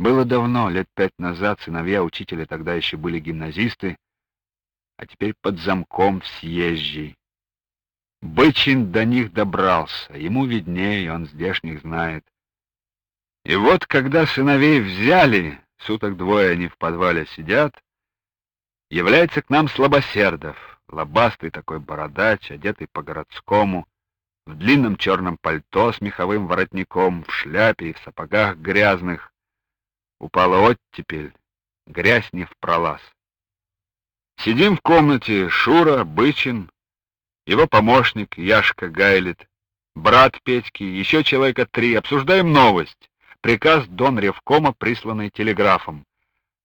Было давно, лет пять назад, сыновья учителя тогда еще были гимназисты, а теперь под замком в съезжей. Бычин до них добрался, ему виднее, он здешних знает. И вот, когда сыновей взяли, суток двое они в подвале сидят, является к нам Слабосердов, лобастый такой бородач, одетый по-городскому, в длинном черном пальто с меховым воротником, в шляпе и в сапогах грязных. Упала оттепель, грязь не пролаз. Сидим в комнате Шура, Бычин, его помощник Яшка Гайлит, брат Петьки, еще человека три. Обсуждаем новость. Приказ Дон Ревкома, присланный телеграфом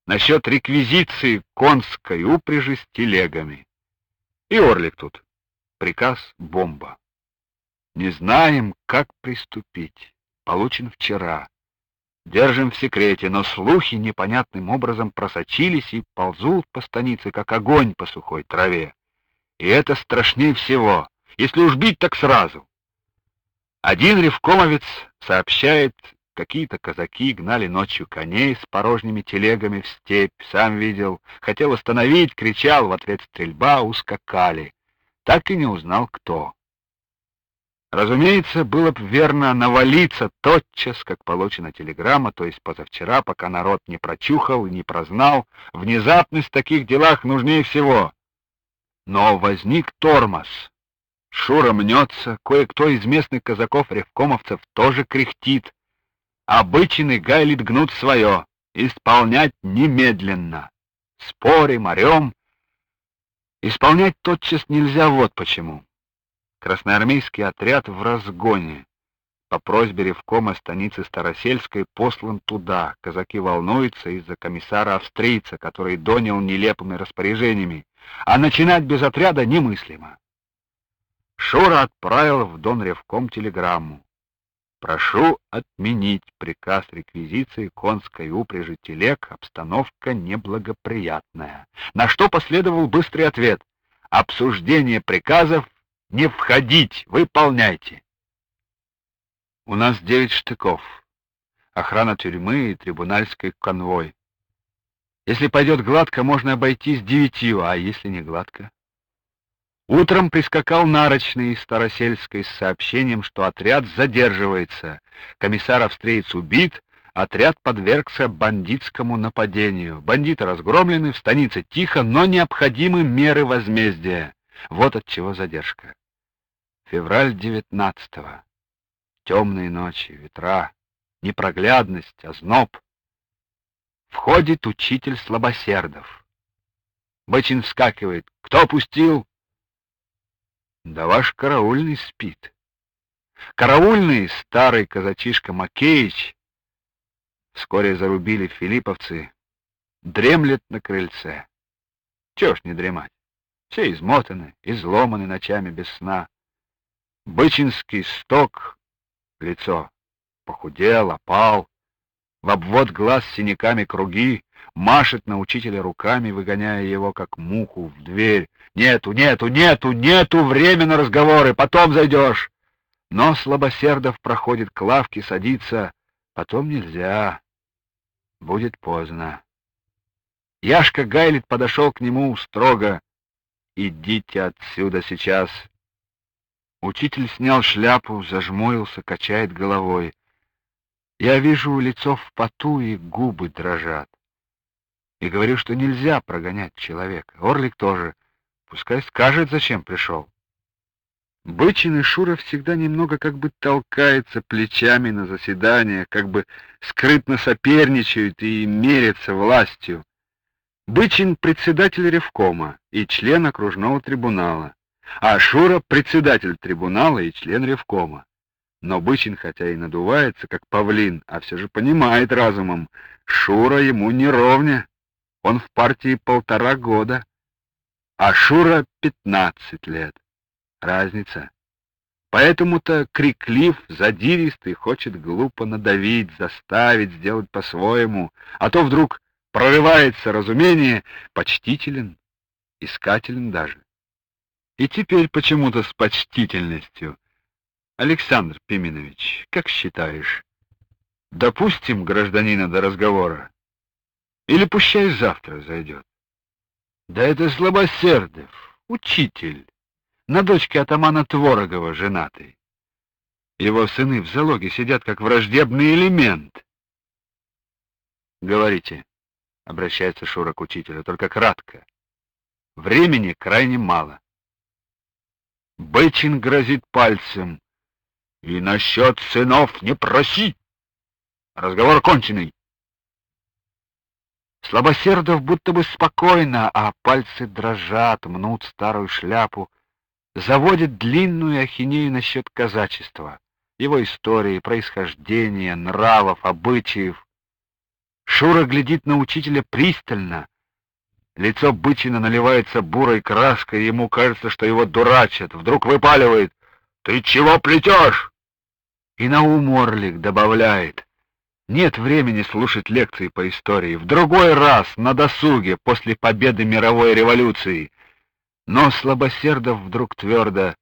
насчет реквизиции конской упряжи с телегами. И Орлик тут. Приказ — бомба. Не знаем, как приступить. Получен вчера. Держим в секрете, но слухи непонятным образом просочились и ползут по станице, как огонь по сухой траве. И это страшнее всего. Если уж бить, так сразу. Один ревкомовец сообщает Какие-то казаки гнали ночью коней с порожними телегами в степь, сам видел. Хотел остановить, кричал, в ответ стрельба, ускакали. Так и не узнал, кто. Разумеется, было бы верно навалиться тотчас, как получена телеграмма, то есть позавчера, пока народ не прочухал и не прознал. Внезапность в таких делах нужнее всего. Но возник тормоз. Шура мнется, кое-кто из местных казаков-ревкомовцев тоже кряхтит, Обычный гайлит гнут свое, исполнять немедленно. Спорим, орем. Исполнять тотчас нельзя вот почему. Красноармейский отряд в разгоне. По просьбе ревкома станицы Старосельской послан туда. Казаки волнуются из-за комиссара австрийца, который донял нелепыми распоряжениями. А начинать без отряда немыслимо. Шура отправил в Дон Ревком телеграмму. Прошу отменить приказ реквизиции конской упряжи телег, обстановка неблагоприятная. На что последовал быстрый ответ. Обсуждение приказов не входить, выполняйте. У нас девять штыков. Охрана тюрьмы и трибунальский конвой. Если пойдет гладко, можно обойтись девятью, а если не гладко? Утром прискакал нарочный из Старосельской с сообщением, что отряд задерживается. Комиссар-австриец убит, отряд подвергся бандитскому нападению. Бандиты разгромлены, в станице тихо, но необходимы меры возмездия. Вот от чего задержка. Февраль девятнадцатого. Темные ночи, ветра, непроглядность, озноб. Входит учитель слабосердов. Бычин вскакивает. Кто пустил? Да ваш караульный спит. Караульный, старый казачишка Макеич, вскоре зарубили филипповцы, дремлет на крыльце. Чего ж не дремать? Все измотаны, изломаны ночами без сна. Бычинский сток, лицо, похудел, опал, в обвод глаз синяками круги, машет на учителя руками, выгоняя его, как муху, в дверь. «Нету, нету, нету, нету время на разговоры, потом зайдешь!» Но Слабосердов проходит к лавке, садится. Потом нельзя. Будет поздно. Яшка Гайлит подошел к нему строго. «Идите отсюда сейчас!» Учитель снял шляпу, зажмурился, качает головой. Я вижу лицо в поту и губы дрожат и говорю, что нельзя прогонять человека. Орлик тоже. Пускай скажет, зачем пришел. Бычин и Шура всегда немного как бы толкаются плечами на заседаниях, как бы скрытно соперничают и мерятся властью. Бычин — председатель Ревкома и член окружного трибунала, а Шура — председатель трибунала и член Ревкома. Но Бычин, хотя и надувается, как павлин, а все же понимает разумом, Шура ему не ровня. Он в партии полтора года, а Шура пятнадцать лет. Разница. Поэтому-то криклив, задиристый, хочет глупо надавить, заставить, сделать по-своему, а то вдруг прорывается разумение, почтителен, искателен даже. И теперь почему-то с почтительностью. Александр Пименович, как считаешь, Допустим гражданина до разговора. Или пущай завтра зайдет. Да это Слабосердов, учитель, на дочке атамана Творогова женатый. Его сыны в залоге сидят как враждебный элемент. Говорите, обращается Шура к учителю, только кратко. Времени крайне мало. Бычин грозит пальцем. И насчет сынов не проси. Разговор конченый. Слабосердов будто бы спокойно, а пальцы дрожат, мнут старую шляпу, заводит длинную ахинею насчет казачества, его истории, происхождения, нравов, обычаев. Шура глядит на учителя пристально. Лицо Бычина наливается бурой краской, ему кажется, что его дурачат. Вдруг выпаливает «Ты чего плетешь?» И на Орлик добавляет нет времени слушать лекции по истории. В другой раз, на досуге, после победы мировой революции. Но Слабосердов вдруг твердо.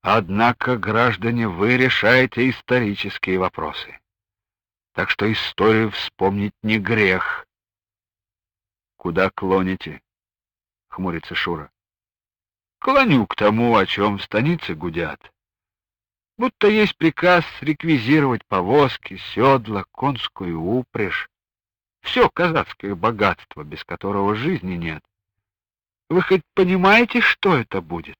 Однако, граждане, вы решаете исторические вопросы. Так что историю вспомнить не грех. Куда клоните? Хмурится Шура. Клоню к тому, о чем в станице гудят будто есть приказ реквизировать повозки, седла, конскую упряжь. Все казацкое богатство, без которого жизни нет. Вы хоть понимаете, что это будет?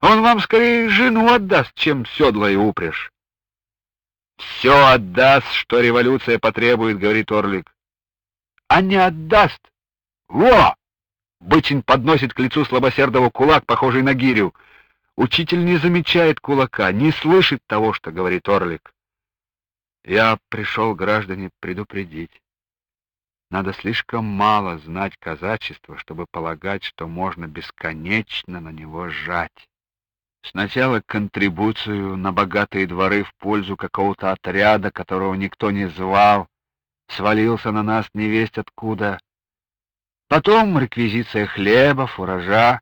Он вам скорее жену отдаст, чем седла и упряжь. Все отдаст, что революция потребует, говорит Орлик. А не отдаст. Во! Бычин подносит к лицу слабосердого кулак, похожий на гирю. Учитель не замечает кулака, не слышит того, что говорит Орлик. Я пришел, граждане, предупредить. Надо слишком мало знать казачество, чтобы полагать, что можно бесконечно на него сжать. Сначала контрибуцию на богатые дворы в пользу какого-то отряда, которого никто не звал, свалился на нас невесть откуда. Потом реквизиция хлеба, фуража,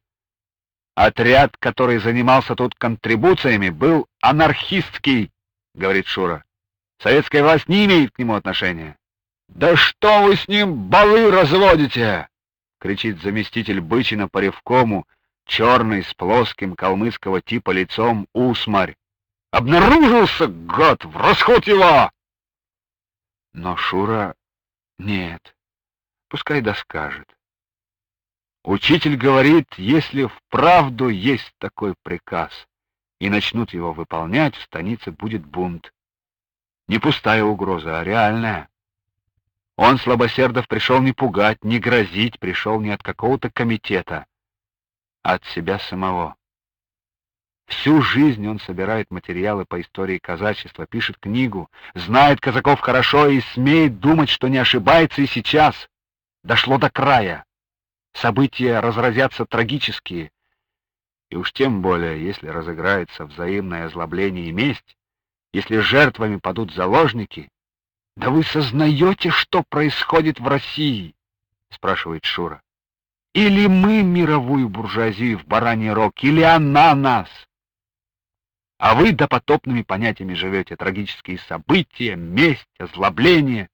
Отряд, который занимался тут контрибуциями, был анархистский, говорит Шура. Советская власть не имеет к нему отношения. Да что вы с ним балы разводите? кричит заместитель Бычина по ревкому, черный с плоским калмыцкого типа лицом усмарь. Обнаружился год, в расход его. Но Шура нет. Пускай доскажет. Учитель говорит, если вправду есть такой приказ, и начнут его выполнять, в станице будет бунт. Не пустая угроза, а реальная. Он, Слабосердов, пришел не пугать, не грозить, пришел не от какого-то комитета, а от себя самого. Всю жизнь он собирает материалы по истории казачества, пишет книгу, знает казаков хорошо и смеет думать, что не ошибается и сейчас. Дошло до края события разразятся трагические, и уж тем более, если разыграется взаимное озлобление и месть, если жертвами падут заложники, да вы сознаете, что происходит в России? спрашивает Шура. Или мы мировую буржуазию в бараний рог, или она нас? А вы допотопными понятиями живете трагические события, месть, озлобление.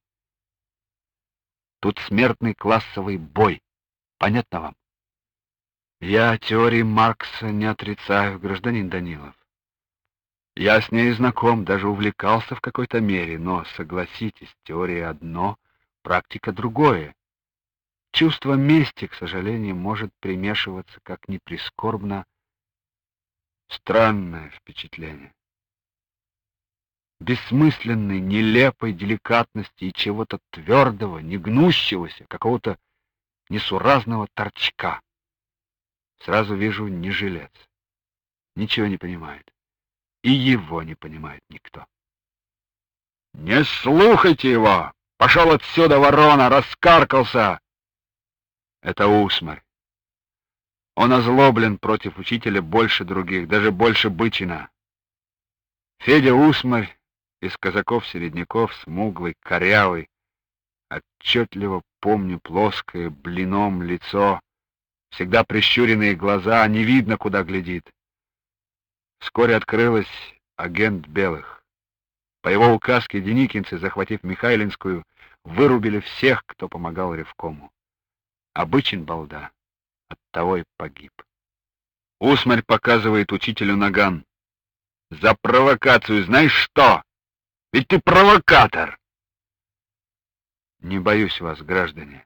Тут смертный классовый бой. Понятно вам? Я теории Маркса не отрицаю, гражданин Данилов. Я с ней знаком, даже увлекался в какой-то мере, но, согласитесь, теория одно, практика другое. Чувство мести, к сожалению, может примешиваться, как ни прискорбно, странное впечатление. Бессмысленной, нелепой деликатности и чего-то твердого, негнущегося, какого-то несуразного торчка. Сразу вижу не жилец. Ничего не понимает. И его не понимает никто. Не слухайте его! Пошел отсюда, ворона, раскаркался! Это Усмарь. Он озлоблен против учителя больше других, даже больше Бычина. Федя Усмарь из казаков-середняков, смуглый, корявый, Отчетливо помню плоское блином лицо, всегда прищуренные глаза, не видно, куда глядит. Вскоре открылась агент белых. По его указке деникинцы, захватив Михайлинскую, вырубили всех, кто помогал Ревкому. Обычен балда, оттого и погиб. Усмарь показывает учителю наган. За провокацию знаешь что? Ведь ты провокатор! Не боюсь вас, граждане.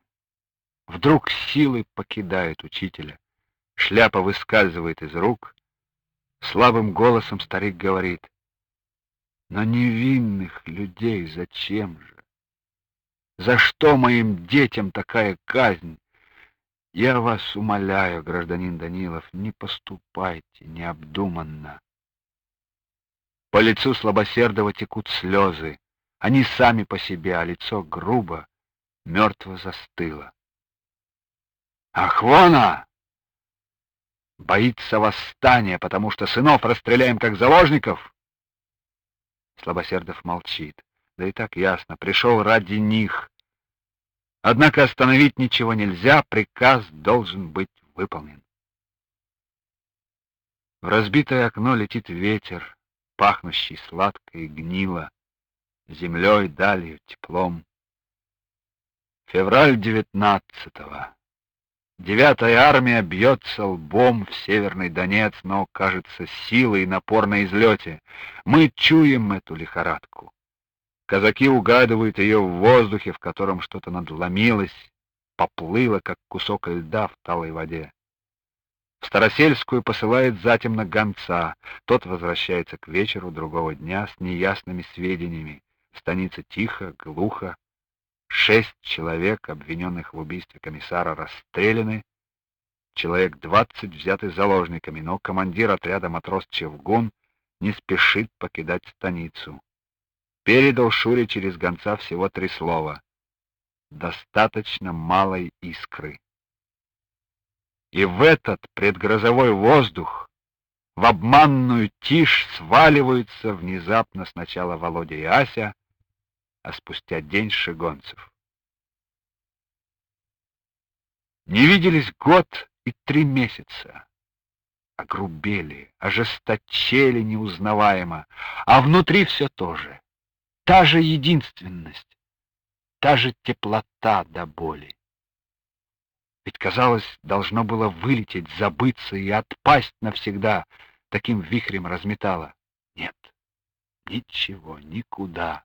Вдруг силы покидают учителя. Шляпа выскальзывает из рук. Слабым голосом старик говорит. Но невинных людей зачем же? За что моим детям такая казнь? Я вас умоляю, гражданин Данилов, не поступайте необдуманно. По лицу слабосердого текут слезы. Они сами по себе, а лицо грубо, мертво застыло. Ах, вона! Боится восстания, потому что сынов расстреляем как заложников? Слабосердов молчит. Да и так ясно, пришел ради них. Однако остановить ничего нельзя, приказ должен быть выполнен. В разбитое окно летит ветер, пахнущий сладко и гнило, землей, далью, теплом. Февраль девятнадцатого. Девятая армия бьется лбом в Северный Донец, но, кажется, силой и напор на излете. Мы чуем эту лихорадку. Казаки угадывают ее в воздухе, в котором что-то надломилось, поплыло, как кусок льда в талой воде. В Старосельскую посылает затемно гонца. Тот возвращается к вечеру другого дня с неясными сведениями. Станица тихо, глухо, Шесть человек, обвиненных в убийстве комиссара, расстреляны, человек двадцать взяты заложниками, но командир отряда матрос Чевгун не спешит покидать станицу. Передал Шуре через гонца всего три слова. Достаточно малой искры. И в этот предгрозовой воздух, в обманную тишь сваливаются внезапно сначала Володя и Ася, а спустя день Шигонцев. Не виделись год и три месяца. Огрубели, ожесточели неузнаваемо, а внутри все то же. Та же единственность, та же теплота до боли. Ведь, казалось, должно было вылететь, забыться и отпасть навсегда, таким вихрем разметало. Нет, ничего, никуда.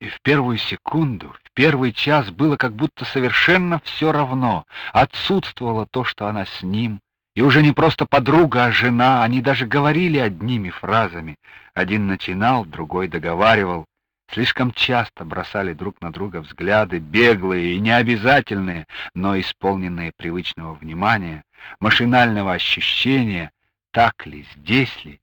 И в первую секунду, в первый час было как будто совершенно все равно. Отсутствовало то, что она с ним. И уже не просто подруга, а жена. Они даже говорили одними фразами. Один начинал, другой договаривал. Слишком часто бросали друг на друга взгляды, беглые и необязательные, но исполненные привычного внимания, машинального ощущения, так ли, здесь ли,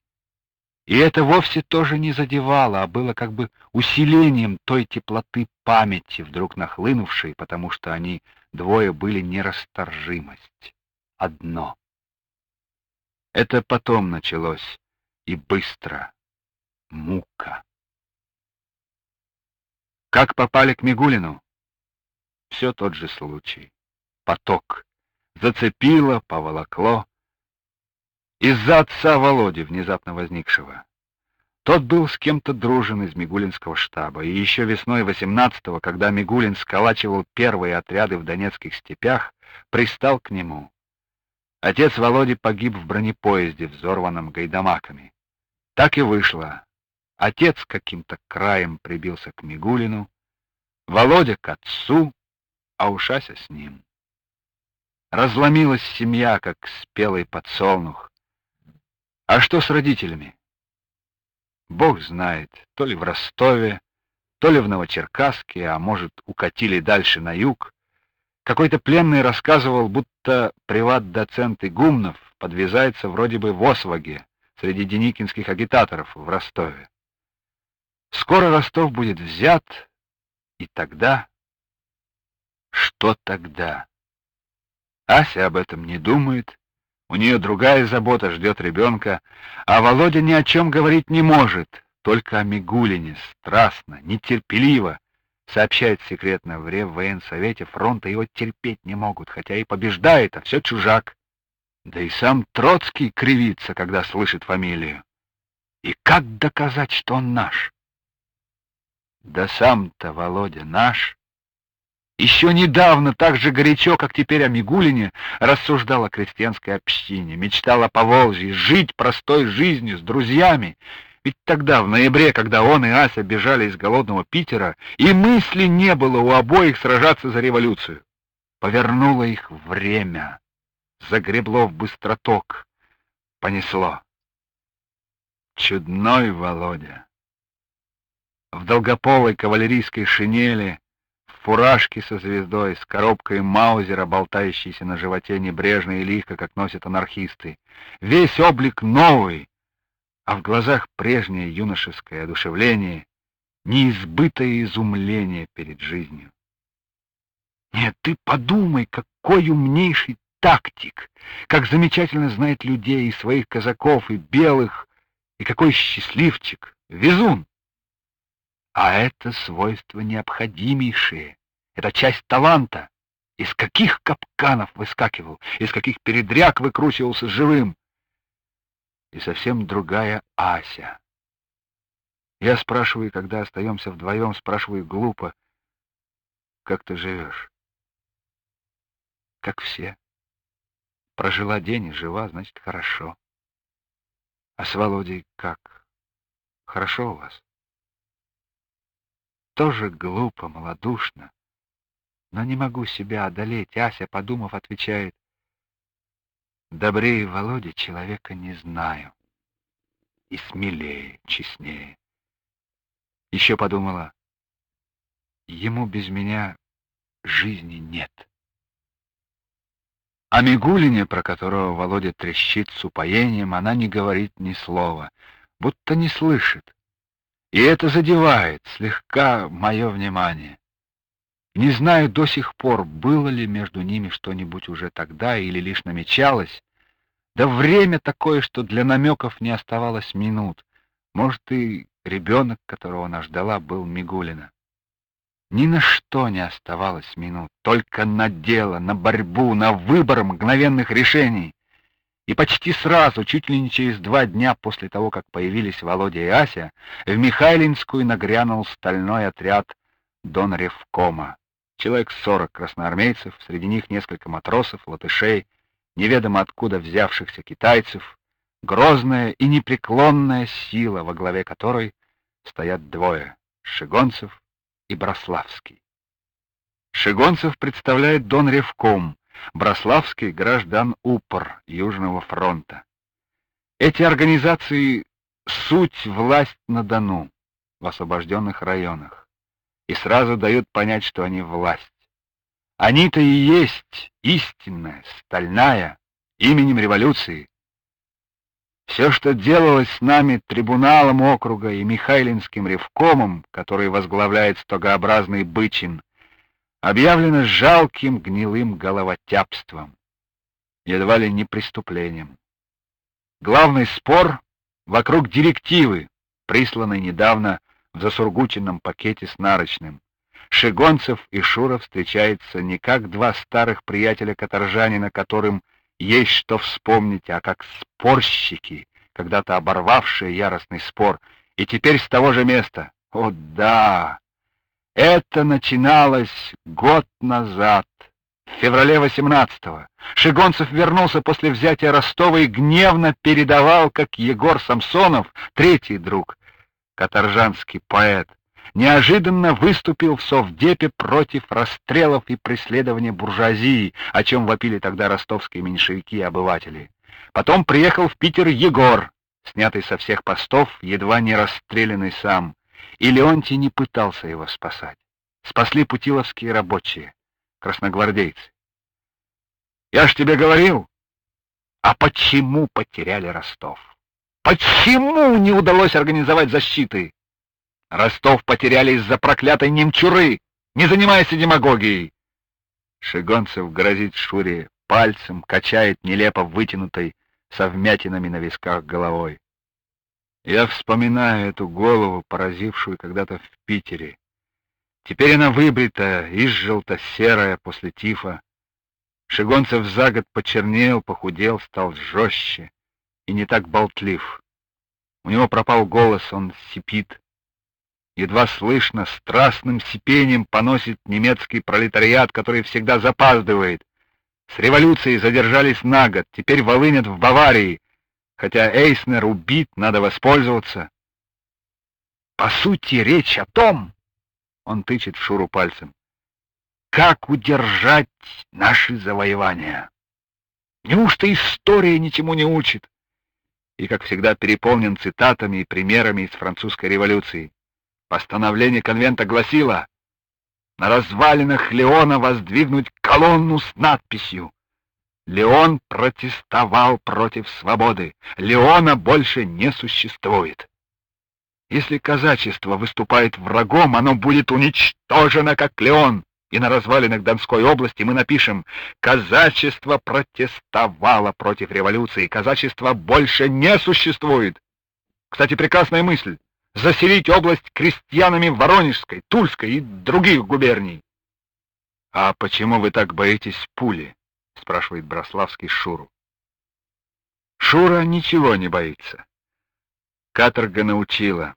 и это вовсе тоже не задевало, а было как бы усилением той теплоты памяти, вдруг нахлынувшей, потому что они двое были нерасторжимость. Одно. Это потом началось, и быстро. Мука. Как попали к Мигулину? Все тот же случай. Поток. Зацепило, поволокло из-за отца Володи, внезапно возникшего. Тот был с кем-то дружен из Мигулинского штаба, и еще весной 18-го, когда Мигулин сколачивал первые отряды в Донецких степях, пристал к нему. Отец Володи погиб в бронепоезде, взорванном гайдамаками. Так и вышло. Отец каким-то краем прибился к Мигулину, Володя к отцу, а Ушася с ним. Разломилась семья, как спелый подсолнух. А что с родителями? Бог знает, то ли в Ростове, то ли в Новочеркасске, а может, укатили дальше на юг. Какой-то пленный рассказывал, будто приват-доцент Игумнов подвязается вроде бы в Осваге, среди деникинских агитаторов в Ростове. Скоро Ростов будет взят, и тогда... Что тогда? Ася об этом не думает, у нее другая забота ждет ребенка, а Володя ни о чем говорить не может, только о Мигулине, страстно, нетерпеливо. Сообщает секретно в Реввоенсовете, фронта его терпеть не могут, хотя и побеждает, а все чужак. Да и сам Троцкий кривится, когда слышит фамилию. И как доказать, что он наш? Да сам-то Володя наш. Еще недавно, так же горячо, как теперь о Мигулине, рассуждал о крестьянской общине, мечтал о Поволжье, жить простой жизнью с друзьями. Ведь тогда, в ноябре, когда он и Ася бежали из голодного Питера, и мысли не было у обоих сражаться за революцию. Повернуло их время, загребло в быстроток, понесло. Чудной Володя. В долгополой кавалерийской шинели, фуражке со звездой, с коробкой маузера, болтающейся на животе небрежно и лихо, как носят анархисты. Весь облик новый, а в глазах прежнее юношеское одушевление, неизбытое изумление перед жизнью. Нет, ты подумай, какой умнейший тактик, как замечательно знает людей и своих казаков, и белых, и какой счастливчик, везун. А это свойство необходимейшее, это часть таланта. Из каких капканов выскакивал, из каких передряг выкручивался живым. И совсем другая Ася. Я спрашиваю, когда остаемся вдвоем, спрашиваю глупо, как ты живешь? Как все. Прожила день и жива, значит, хорошо. А с Володей как? Хорошо у вас? Тоже глупо, малодушно. Но не могу себя одолеть. Ася, подумав, отвечает. Добрее Володя человека не знаю. И смелее, честнее. Еще подумала, ему без меня жизни нет. О Мигулине, про которого Володя трещит с упоением, она не говорит ни слова, будто не слышит. И это задевает слегка мое внимание. Не знаю до сих пор, было ли между ними что-нибудь уже тогда или лишь намечалось. Да время такое, что для намеков не оставалось минут. Может, и ребенок, которого она ждала, был Мигулина. Ни на что не оставалось минут, только на дело, на борьбу, на выбор мгновенных решений. И почти сразу, чуть ли не через два дня после того, как появились Володя и Ася, в Михайлинскую нагрянул стальной отряд Дон Ревкома. Человек сорок красноармейцев, среди них несколько матросов, латышей, неведомо откуда взявшихся китайцев, грозная и непреклонная сила, во главе которой стоят двое — Шигонцев и Брославский. Шигонцев представляет Дон Ревком, Брославский — граждан УПР Южного фронта. Эти организации — суть власть на Дону, в освобожденных районах, и сразу дают понять, что они власть. Они-то и есть истинная, стальная, именем революции, все, что делалось с нами трибуналом округа и Михайлинским ревкомом, который возглавляет стогообразный Бычин, объявлено жалким гнилым головотяпством, едва ли не преступлением. Главный спор вокруг директивы, присланной недавно в засургученном пакете с нарочным. Шигонцев и Шура встречаются не как два старых приятеля-каторжанина, которым есть что вспомнить, а как спорщики, когда-то оборвавшие яростный спор, и теперь с того же места. О да! Это начиналось год назад, в феврале 18-го. Шигонцев вернулся после взятия Ростова и гневно передавал, как Егор Самсонов, третий друг, каторжанский поэт, неожиданно выступил в Совдепе против расстрелов и преследования буржуазии, о чем вопили тогда ростовские меньшевики и обыватели. Потом приехал в Питер Егор, снятый со всех постов, едва не расстрелянный сам, и Леонтий не пытался его спасать. Спасли путиловские рабочие, красногвардейцы. Я ж тебе говорил, а почему потеряли Ростов? Почему не удалось организовать защиты? Ростов потеряли из-за проклятой немчуры. Не занимайся демагогией. Шигонцев грозит Шуре пальцем, качает нелепо вытянутой со вмятинами на висках головой. Я вспоминаю эту голову, поразившую когда-то в Питере. Теперь она выбрита, изжелто-серая после тифа. Шигонцев за год почернел, похудел, стал жестче и не так болтлив. У него пропал голос, он сипит едва слышно, страстным сипением поносит немецкий пролетариат, который всегда запаздывает. С революцией задержались на год, теперь волынят в Баварии. Хотя Эйснер убит, надо воспользоваться. По сути, речь о том, он тычет в Шуру пальцем, как удержать наши завоевания. Неужто история ничему не учит? И, как всегда, переполнен цитатами и примерами из французской революции. Постановление конвента гласило на развалинах Леона воздвигнуть колонну с надписью «Леон протестовал против свободы. Леона больше не существует». Если казачество выступает врагом, оно будет уничтожено, как Леон. И на развалинах Донской области мы напишем «Казачество протестовало против революции. Казачество больше не существует». Кстати, прекрасная мысль заселить область крестьянами Воронежской, Тульской и других губерний. — А почему вы так боитесь пули? — спрашивает Брославский Шуру. Шура ничего не боится. Каторга научила.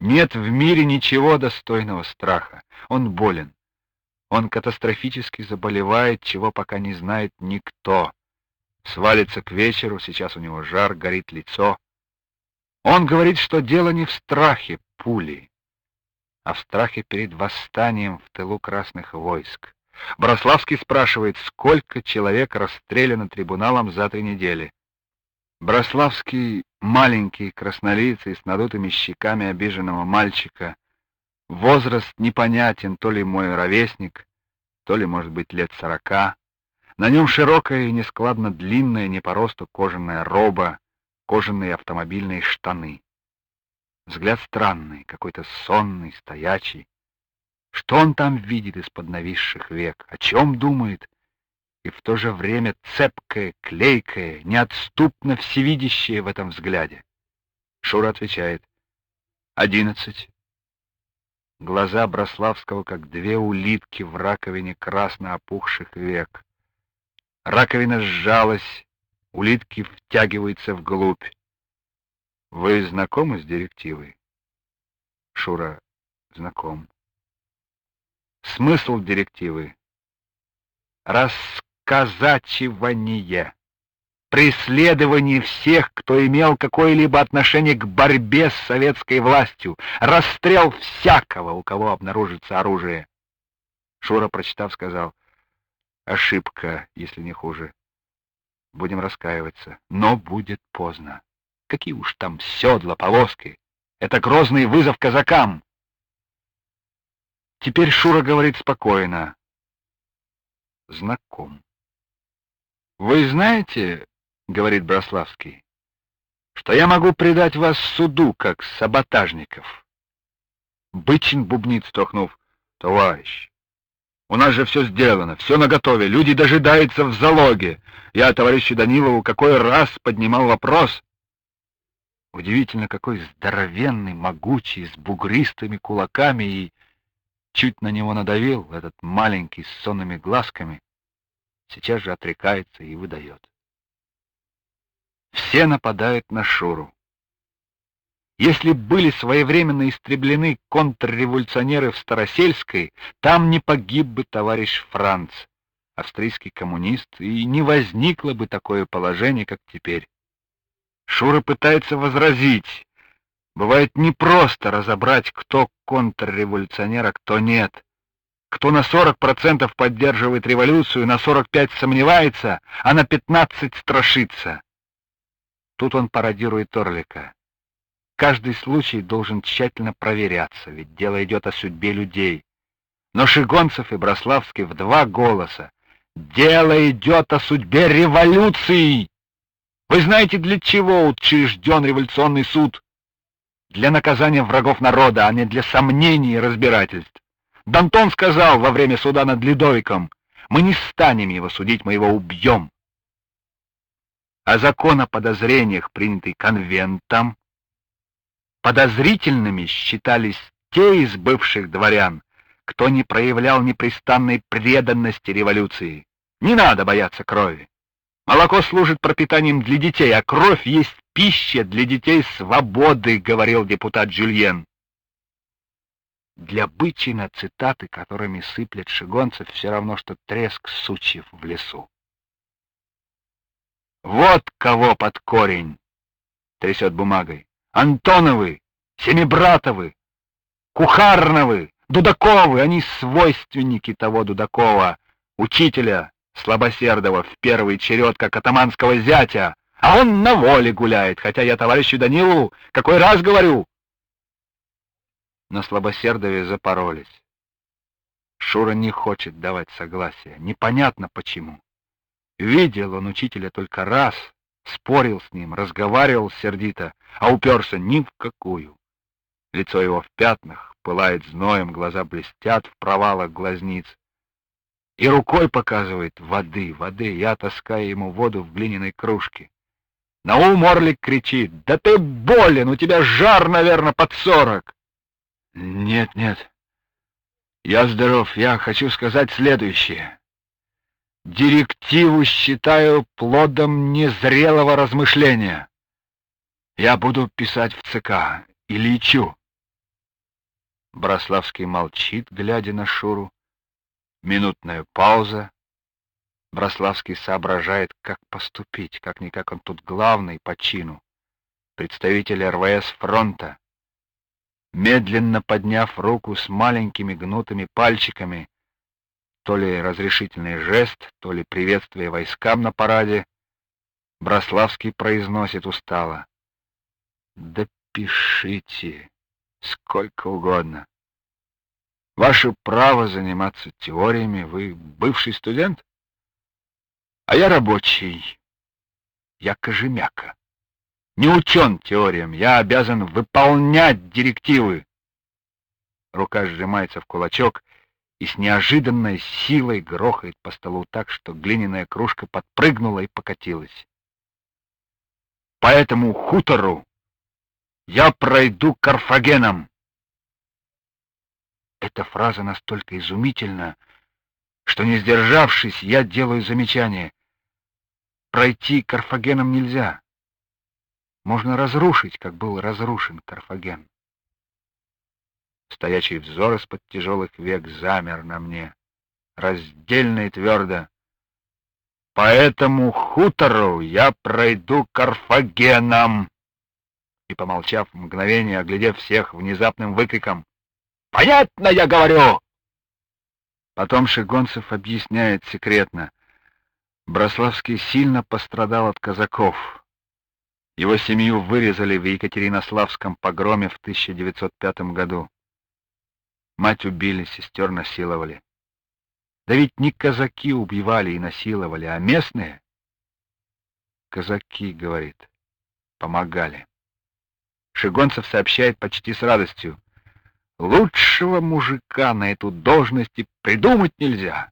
Нет в мире ничего достойного страха. Он болен. Он катастрофически заболевает, чего пока не знает никто. Свалится к вечеру, сейчас у него жар, горит лицо. Он говорит, что дело не в страхе пули, а в страхе перед восстанием в тылу красных войск. Брославский спрашивает, сколько человек расстреляно трибуналом за три недели. Брославский, маленький, краснолицый, с надутыми щеками обиженного мальчика. Возраст непонятен, то ли мой ровесник, то ли, может быть, лет сорока. На нем широкая и нескладно длинная, не по росту кожаная роба, кожаные автомобильные штаны. Взгляд странный, какой-то сонный, стоячий. Что он там видит из-под нависших век? О чем думает? И в то же время цепкое, клейкое, неотступно всевидящее в этом взгляде. Шура отвечает. Одиннадцать. Глаза Брославского, как две улитки в раковине красно опухших век. Раковина сжалась, Улитки втягиваются вглубь. Вы знакомы с директивой? Шура знаком. Смысл директивы — рассказачивание, преследование всех, кто имел какое-либо отношение к борьбе с советской властью, расстрел всякого, у кого обнаружится оружие. Шура, прочитав, сказал, ошибка, если не хуже будем раскаиваться, но будет поздно. Какие уж там седла, повозки. Это грозный вызов казакам. Теперь Шура говорит спокойно. Знаком. Вы знаете, говорит Брославский, что я могу предать вас суду, как саботажников. Бычин бубнит, строхнув. Товарищ, у нас же все сделано, все наготове, люди дожидаются в залоге. Я товарищу Данилову какой раз поднимал вопрос. Удивительно, какой здоровенный, могучий, с бугристыми кулаками и чуть на него надавил этот маленький с сонными глазками. Сейчас же отрекается и выдает. Все нападают на Шуру. Если были своевременно истреблены контрреволюционеры в Старосельской, там не погиб бы товарищ Франц, австрийский коммунист, и не возникло бы такое положение, как теперь. Шура пытается возразить. Бывает непросто разобрать, кто контрреволюционер, а кто нет. Кто на 40% поддерживает революцию, на 45% сомневается, а на 15% страшится. Тут он пародирует Орлика. Каждый случай должен тщательно проверяться, ведь дело идет о судьбе людей. Но Шигонцев и Брославский в два голоса. Дело идет о судьбе революции! Вы знаете, для чего учрежден революционный суд? Для наказания врагов народа, а не для сомнений и разбирательств. Дантон сказал во время суда над Ледовиком, мы не станем его судить, мы его убьем. А закон о подозрениях, принятый конвентом, Подозрительными считались те из бывших дворян, кто не проявлял непрестанной преданности революции. Не надо бояться крови. Молоко служит пропитанием для детей, а кровь есть пища для детей свободы, говорил депутат Жюльен. Для Бычина цитаты, которыми сыплет Шигонцев, все равно, что треск сучьев в лесу. Вот кого под корень! Трясет бумагой. Антоновы, Семибратовы, Кухарновы, Дудаковы, они свойственники того Дудакова, учителя слабосердого в первый черед, как атаманского зятя, а он на воле гуляет, хотя я товарищу Данилову какой раз говорю. На слабосердове запоролись. Шура не хочет давать согласия, непонятно почему. Видел он учителя только раз, спорил с ним, разговаривал сердито, а уперся ни в какую. Лицо его в пятнах, пылает зноем, глаза блестят в провалах глазниц. И рукой показывает воды, воды. Я таскаю ему воду в глиняной кружке. На ум Орлик кричит, «Да ты болен, у тебя жар, наверное, под сорок!» Нет, нет, я здоров, я хочу сказать следующее. Директиву считаю плодом незрелого размышления. Я буду писать в ЦК и лечу. Брославский молчит, глядя на Шуру. Минутная пауза. Брославский соображает, как поступить, как-никак он тут главный по чину. Представитель РВС фронта. Медленно подняв руку с маленькими гнутыми пальчиками, то ли разрешительный жест, то ли приветствие войскам на параде, Брославский произносит устало. «Да пишите!» сколько угодно. Ваше право заниматься теориями, вы бывший студент, а я рабочий, я кожемяка. Не учен теориям, я обязан выполнять директивы. Рука сжимается в кулачок и с неожиданной силой грохает по столу так, что глиняная кружка подпрыгнула и покатилась. По этому хутору я пройду Карфагеном. Эта фраза настолько изумительна, что, не сдержавшись, я делаю замечание. Пройти Карфагеном нельзя. Можно разрушить, как был разрушен Карфаген. Стоячий взор из-под тяжелых век замер на мне, раздельно и твердо. По этому хутору я пройду Карфагеном и, помолчав мгновение, оглядев всех внезапным выкриком «Понятно, я говорю!» Потом Шигонцев объясняет секретно. Брославский сильно пострадал от казаков. Его семью вырезали в Екатеринославском погроме в 1905 году. Мать убили, сестер насиловали. Да ведь не казаки убивали и насиловали, а местные. Казаки, говорит, помогали. Шигонцев сообщает почти с радостью. Лучшего мужика на эту должность и придумать нельзя.